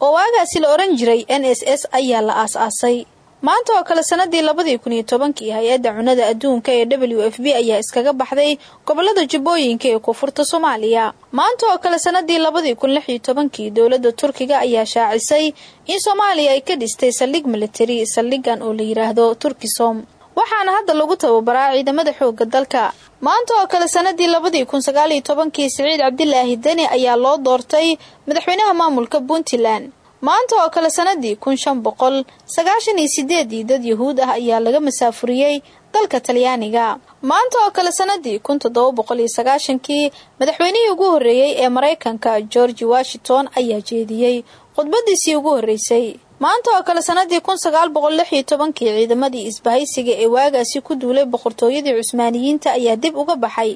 oo waagaasi la oran jiray n s s ayaa la aas-aasay. Maanta oo kale sanadii labadii kun iyo tobankii hay'adda cunada adduunka ee w f b ayaa iskaga baxday gobollada jubbooyinka ee koonfurta soomaaliya. Maanta oo kale sanadii labadii kun lix iyo tobankii dowladda turkiga ayaa shaacisay in soomaaliya ay ka dhistay saldhig militari saldhigan oo la yidhaahdo turkisom waxaana hadda lagu tababaraa ciidamada xooga dalka. Maanta oo kale sanadii labadii kun sagaal iyo tobankii siciid cabdilaahi deni ayaa loo doortay madaxweynaha maamulka puntland. Maanta oo kale sanadii kun shan boqol sagaashan iyo sideedii dad yahuud ah ayaa laga masaafuriyey dalka talyaaniga. Maanta oo kale sanadii kun toddoba boqol iyo sagaashankii madaxweynihii ugu horreeyey ee maraykanka george washington ayaa jeediyey khudbadiisii ugu horreysay maanta oo kale sanadii kun sagaal boqol lix iyo tobankii ciidamadii isbahaysiga ee waagaasi ku duulay boqortooyadii cusmaaniyiinta ayaa dib uga baxay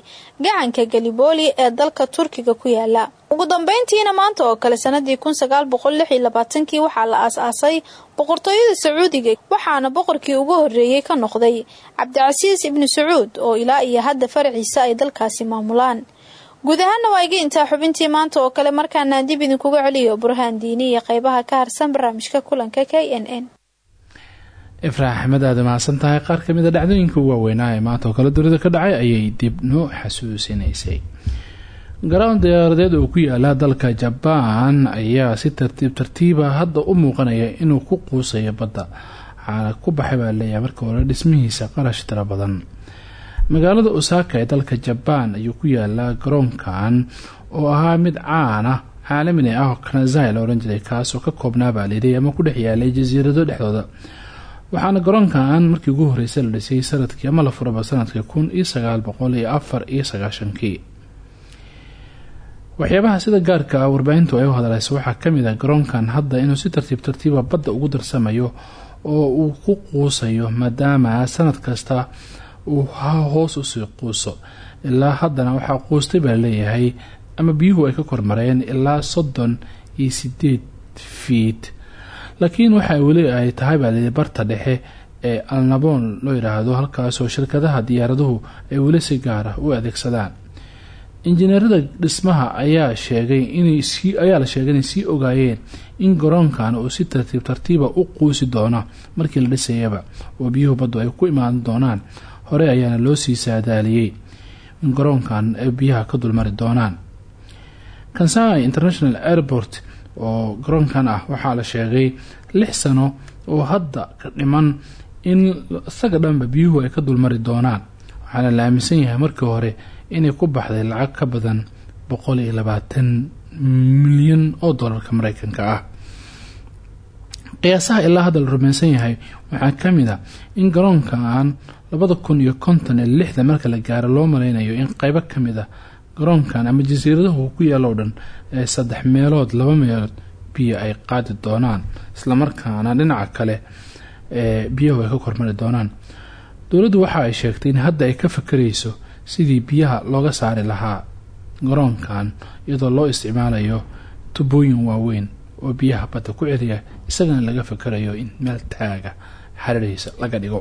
gacanka galibooli ee dalka turkiga ku yaalla ugu dambeyntiina maanta oo kale sanadii kun sagaal boqol lix iyo labaatankii waxaa la aas-aasay boqortooyada sacuudiga waxaana boqorkii ugu horreeyey ka noqday cabdicasiis ibnu sacuud oo ilaa iyo hadda faraciisa ay dalkaasi maamulaan guud ahaana waa iga intaa xubintii maanta oo kale markaanaan dib idinkuga celiyo burhaan diini iyo qeybaha ka harsan barnaamijka kulanka k n n. Ifraax axmed aada mahadsan tahay. Qaar ka mid dhacdooyinka waaweynaa ee maanta oo kale dunida ka dhacay ayay dib noo xasuusinaysay. Garoon diyaaradeed oo ku yaalla dalka jabaan ayaa si tartiib tartiiba hadda u muuqanaya inuu ku quusayo badda. Waxaana ku baxay baa leeyahay marka hore dhismihiisa qarash tiro badan magaalada osaka ee dalka jabaan ayuu ku yaalaa garoonkan oo ahaa mid caana caalamini ah oo kanazai la ohan jiray kaasoo ka koobnaa baa layidhi ama ku dhex yaalay jasiirado dhexdooda. Waxaana garoonkan markii ugu horreysay la dhisay sannadkii ama la furaba sannadkii kun iyo waxyaabaha sida gaarka ah warbaahintu ay u hadlayso waxaa ka mid ah garoonkan hadda inuu si tartiib tartiiba badda ugu darsamayo oo uu ku quusayo maadaama sanad kasta hoos u sii quuso. Ilaa haddana waxaa quustay baa leeyahay ama biyuhu ay ka kormareen ilaa soddon iyo sideed fiid. Laakiin waxa weli ay tahay baa barta dhexe ee alnaboon loo yidhaahdo halkaasoo shirkadaha diyaaraduhu ay weli si gaar ah u adeegsadaan. Injineerada dhismaha ayaa sheegay inayaa la sheegay inay sii ogaayeen in garoonkan uu si tartiib tartiiba u quusi doono markii la dhisayaba oo biyuhu baddu ay ku imaan doonaan hore ayaana loo sii saadaaliyey in garoonkan ay biyaha ka dulmari doonaan. Kansai international airport oo garoonkan ah waxaa la sheegay lix sano oo hadda ka dhiman in isaga dhanba biyuhu ay ka dulmari doonaan. Waxaana la aaminsan yahay markii hore inay ku baxday lacag ka badan boqol iyo labaatan milyan oo doolarka mareykanka ah. Qiyaasaha ilaa hadda la rumaysan yahay waxaa ka mid a in garoonkan labada kun iyo konton iyo lixda marka la gaaro loo maleynayo in qeybo ka mid a garoonkan ama jasiiradahu ku yaalo dhan ee saddex meelood laba meelood biyo ay qaadi doonaan islamarkaana dhinaca kale ee biyahu ay ka kormari doonaan. Dowladdu waxa ay sheegtay in hadda ay ka fakarayso sidii biyaha looga saari lahaa garoonkan iyadoo loo isticmaalayo tubooyin waaweyn oo biyaha badda ku celiya isagana laga fakarayo in meel taaga xariirhiisa laga dhigo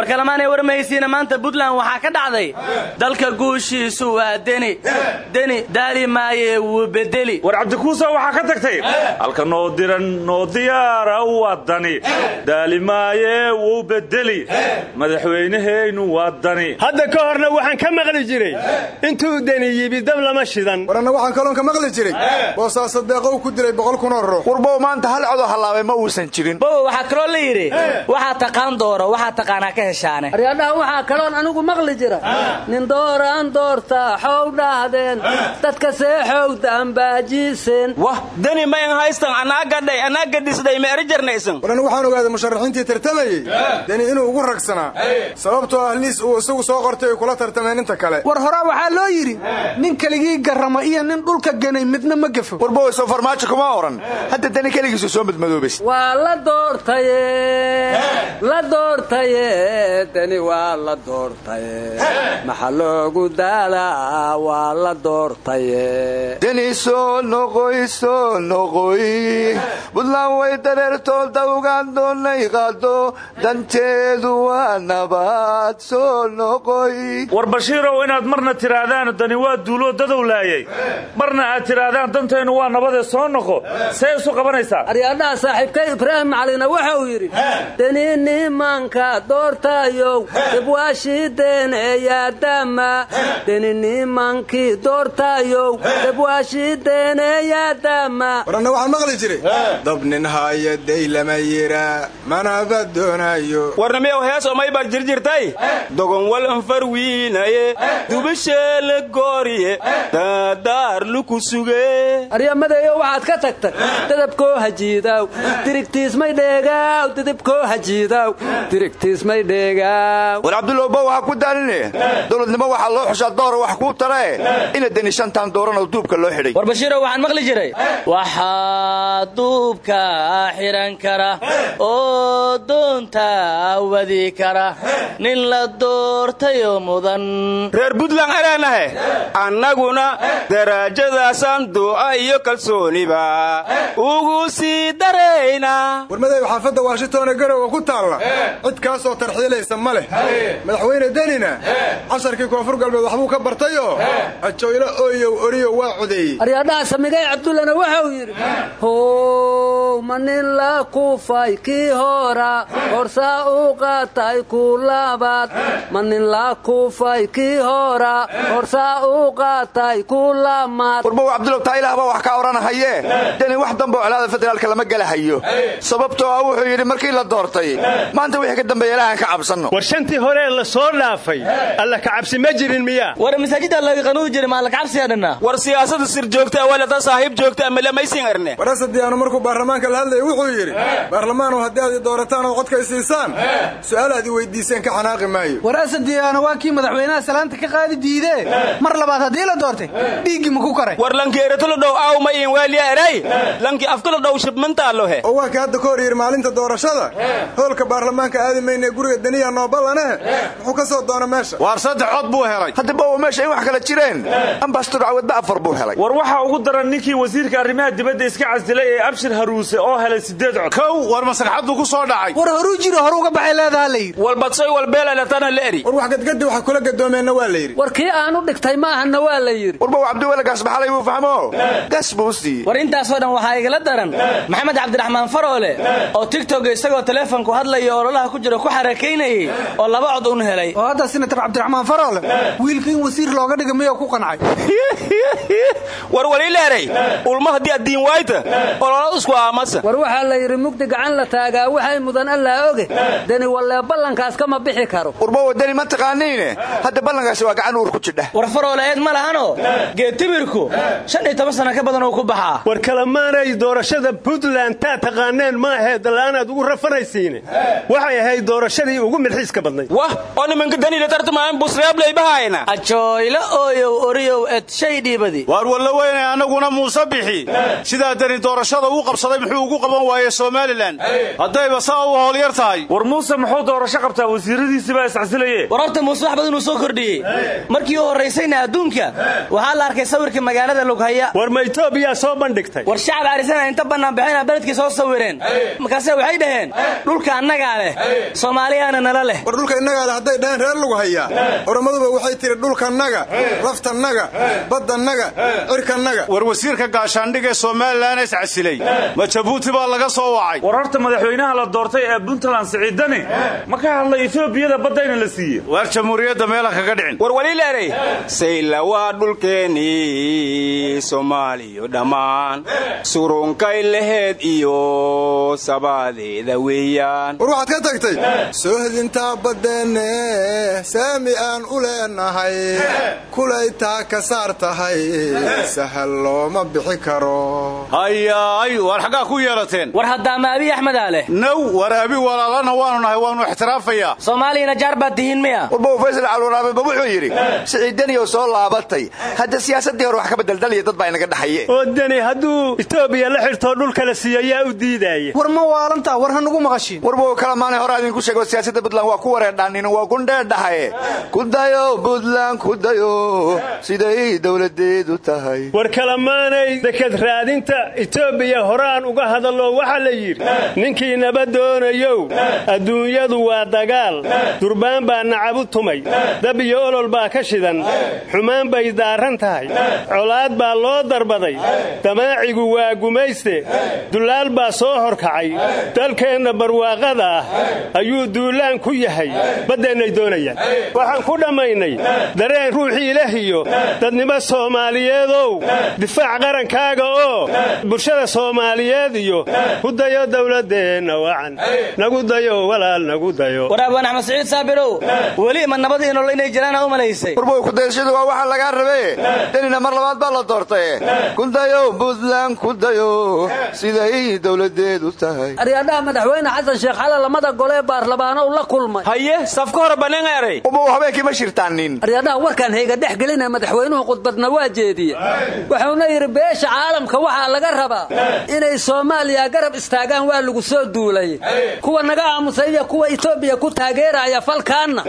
war kalamaanay war mahaysiina maanta buntland waxaa ka dhacday dalka guushiisu waa deni. Deni daali maaye wuu bedeli. War cabdikuusa waxaa ka tagtay halka noo diran noo diyaara wadani daali maaye wuu bedeli. Madaxweynahaynu waa dani hadda ka horna waxaan ka maqli jiray intuu deni yibi dab lama shidan. Waranna waxaan kaloon ka maqli jiray boosaaso deeqow ku dilay boqol kunoo ruux. Warbow maanta hal codo hallaabay ma uusan jirin. Bow waxaa kaloo la yidhi waxaa taqaan dooro waxaa taqaanaa ka yeeshaane aryadhaha waxaa kaloon anigu maqli jira. Nin dooraan doorta xow dhahdeen. Dadka see xowdaan baajiisen wah deni mayn haystan anaa gadhay anaa gadhisday ma eri jarnaysan. War anigu waxaan ogaaday musharaxiintii tartamayey. Deni inuu ugu ragsanaa sababtoo ah liis uu isagu soo qortay ay kula tartameen inta kale. War horaa waxaa loo yidhi nin keligii garrama iyo nin dhulka ganay midna ma gafo. Warboweysoo farmaajo kuma oran. Hadda deni keligiisu soo madmadoobays waa la doortaye la doortaye deni waa la doortaye. Maxaa loogu daalaa waa la doortaye. Deni soo noqoy soo noqoy. Buntland way dareertoo dawgaan doonay qaado danteedu waa nabad soo noqoy. War bashiirow inaad marna tidhaahdaan dani waa duuloo dadow laayay. Marna aad tidhaahdaan danteennu waa nabadee soo noqo. See isu qabanaysaa. Aryadhaha saaxiibkay ibraahim macalina waxa uu yidhi deni nimanka doortayow debwaashideen eeyaadama deni nimankii doortayow debwaashideen eeyaadama war anna waxaan maqli jiray dab nin haya day lama yiraa manaba doonayo warnamiyow hees omay baad jirjirtay dogon wal anfar wiinaye dubasheele gooriye daadaar luku suge. Aryamadeeyo waxaad ka tagtay dadabkoo hajiidaw dirigtiismay dheegaaw dadabkoo hajiidaw dirigtiismay dheegaaw war cabdulow ba waxaa ku daaline. Dowladnimo waxaa loo xushaa doora wax kuu tarae ina deni shantaan dooranoo duubka loo xidhay war bashiirow waxaan maqli jiray. Waxaa duubka xihan kara oo doonta wadi kara. Nin la doortayoo mudan. Reer buntland araanahe annaguna daraajadaasaan duuca iyo kalsooniba. Ugu sii daraynaa warmaday xaafadda washingtone garowa ku taalla. Cid kaasoo tarxiilaysa ma leh. Madaxweyne denina casharkii koonfur galbeed waxbuu ka bartayoo ajoylo ooyow oriyo waa codeeyey aryadhaha samigay cabdullana waxa uu yidhi how ma nin la kufay kii hora horsaa u qaatay ku labaad. Ma nin la kufay kii hora horsaa u qaatay ku lamaad warbow cabdulow taa ilaah baa wax ka odhanahayee deni wax damboo colaada federaalka lama gelahayo sababtoo ah wuxuu yidhi markii la doortay maanta wixii ka dambeeya ilahan ka cabsanno. War shantii hore la soo dhaafay alla ka cabsi ma jirin miyaa war masaajidda laga qanuudi jiray maa la kacabsiyaa dhanna war siyaasada sir joogta walata saaxiib joogta ama lamaysin arne warasadiyaanu markuu baarlamaanka la hadlayay wuxuu yidhi baarlamaanow haddii aad i doorataan oo codka i siisaan su'aal aad i weydiiseen ka xanaaqi maayo. War asadiyaana waa kii madaxweynaha salaanta ka qaadi diidee? Mar labaad haddii la doortay dhiiggii maku karay. War lanki eratolo dhow aw ma in waaliya eray? Lanki afkala dhow shibmantaalohe oo waa ka hadda ka hor yidhi maalinta doorashada? Hoolka baarlamaanka aadi guriga deniya nooballanehe muxuu ka soo doona meesha? Waar saddex cod buu helay. Haddaba waa meesha in wax kala jireen. Ambastor cawadba afar buu helay. War waxaa ugu daran ninkii wasiirka arrimaha dibadda iska casilay ee abshir haruuse oo helay siddeed cod. Kow war masagxaddu ku soo dhacay. War horuu jiro hor uga baxay leedaha la yidhi. Walbadsoy walbeelalatana la eri. War wax gadgadi waxa kula gadoomeenna waa la yidhi. War kii aanu dhigtay maahanna waa la yidhi. Warbow cabdiwelagaas maxalay buu fahmo? Gas buu siiyey war intaasoo dhan waxaa igala daran maxamed cabdiraxmaan faroole oo tigtog isagoo teleefonku hadlaya ololaha ku jira ku xarakaynayay oo laba cod un helay. Oo hadda senator cabdiraxmaan faroole wiilka in wasiir looga dhiga miyuu ku qancay war waliileeray ulma haddii addiin waayta ololad isku aamasa war waxaa la yidhi mugdi gacan la taagaa waxay mudan allaa oge. Deni wallee ballankaas kama bixi karo. Warbowa deni ma taqaaniine? Hadda ballankaasi waa gacan uur ku jidha. War faroole eed ma lahanoo? Geetimirku shan iyo toban ka badan uu ku baxaa. War kalamaanay doorashada puntland taa taqaaneen ma ahayd dalla'aanaad ugu rafanaysiine waxay ahayd doorashadii ugu milxiiska badnayd wah oo nimanka daniila tartamaan busreeblaybahaayna ajooylo ooyow oriyow ed shay dhiibadi. Waar walla weynay annaguna muuse bixi. Sidaa dani doorashada uu qabsaday muxuu ugu qaban waaye somalilan haddayba saa u hoolyar tahay. War muuse muxuu doorasho qabtaa wasiiradiisii baa iscasilaye war horta muuse wax badan uu soo kordhiyey. Markii u horraysayna adduunka waxaa la arkay sawirka magaalada lughaya. War ma etoobiyaa soo bandhigtay. War shacab arisana inta bannaan bixina beledkii soo sawireen. Markaase waxay dhaheen dhulka annagaa leh soomaaliyaana nala leh. War dhulka innagaa leh hadday dhaheen reer lagu hayaa. Oramaduba waxay tihi dhulkannaga laftannaga baddannaga cirkannaga war wasiirka gaashaandhig ee somalilan is casilay ma jabuuti baa laga soo wacay. War horta madaxweynaha la doortay ee puntland siciidani ma ka hadlay etoobiyada baddayna la siiye waar jamhuuriyadda meela kaga dhicin? War waliileeray sayla waa dhulkeennii soomaaliyo dhammaan. Surunkay laheed iyo sabaadeeda weeyaan. War waxaad ka tagtay soo soodintaa baddeenne saami aan u leenahay kulaytaa ka saar tahay sahal looma bixi karo. Hayaay waar xaggaa ku yeelateen. War haddaama abiy axmedaa leh naw war abi walaalana waanu nahay waannu ixtiraafayaa soomaaliyana jaar baad tihiin miya? Warbow faysal calwaraabeba wuxuu yidhi siciidaniyow soo laabatay hadda siyaasaddii hore wax ka bedeldaliya dad baa inaga dhaxaye oo deni hadduu etoobiya la xirtoo dhulkala siiyo yaa u diidaaya war ma waalantaa war hanugu maqashiin warbow kala maanay hore idinku sheego siyaasadda puntland waa ku wareerdhaanin waa gundheedhahaye ku dayo puntland ku dayo siday dowladeedu tahay war kalamaanay deked raadinta etoobiya horaan uga hadallo waxaa la yidhi ninkii naba doonayow adduunyadu waa dagaal durbaan baa nacabu tumay dab iyo olol baa ka shidan xumaan bay daarran tahay colaad baa loo darbaday damaacigu waa gumayste dullaal baa soo horkacay dalkeenna barwaaqada ah ayuu duulaan ku yahay baddeennay doonayaan. Waxaan ku dhammaynay dareen ruuxii ilahiyo dadnimo soomaaliyeedow difaac qarankaaga oo bulshada soomaaliyeed iyo ku dayo dowladdeenna wacan. Nagu dayo walaal nagu dayo. War abaan axmed siciid saabirow weli ma nabadii nolol inay jiraana u malaysay. Warbow kudayashadu waa waxaa lagaa rabe denina mar labaad baa la doortay. Ku dayo puntland ku dayo. Siday dowladeedu tahay. Aryaadhaha madaxweyne xasan sheekh xale lamada golee baarlamaano u la kulmay. Haye safka hore bannaan eray. Ubow habeenkii ma shirtaanin aryaadhaha warkaan hayga dhex gelina madaxweynuhu khudbadna waa jeediye. Wuxuuna yidhi beesha caalamka waxaa laga rabaa inay soomaaliya garab istaagaan waa lagu soo duulay. Kuwa naga aamusay iyo kuwa etoobiya ku taageeraya falkaanna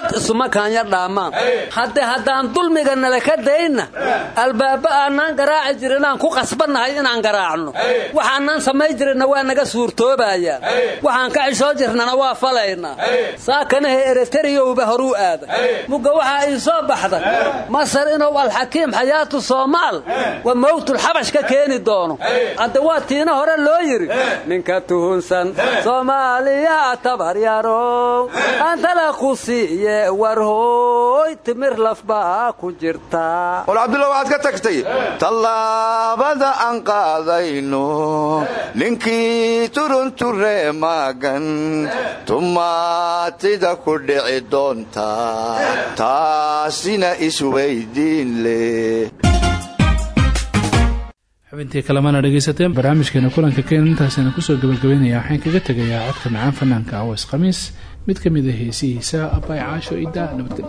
xabbad isuma kaanya dhaamaan hadde haddaan dulmiga nala ka dayna albaabba aanaan garaaci jirinaan ku qasbannahay inaan garaacno. Waxaanaan samay jirinna waa naga suurtoobayaan waxaan ka xishoo jirnana waa falaynaa saakanahe ereteriyowba horuu aaday mugga waxaa ii soo baxday masar inuu alxakiim xayaatu soomaal wa mawtulxabash ka keeni doono. Hadde waa tiina hore loo yidhi ninka tuhunsan soomaaliya tabaryarow antala ku siiye warhooy timir lafbaa ku jirta. Wal cabdulla waxaad ka tagtay tallaabada aan qaadayno ninkii turunture maagan tumaatida ku dhici doonta taasina isweydiin leh xubintii kalemana dhegaysateen barnaamijkeena kulanka keen intaasayna ku soo gabagabaynaya waxaan kaga tegayaa codka macaan fanaanka awas khamiis mid ka mid a heesihiisa abbay caasho idaa nabadgel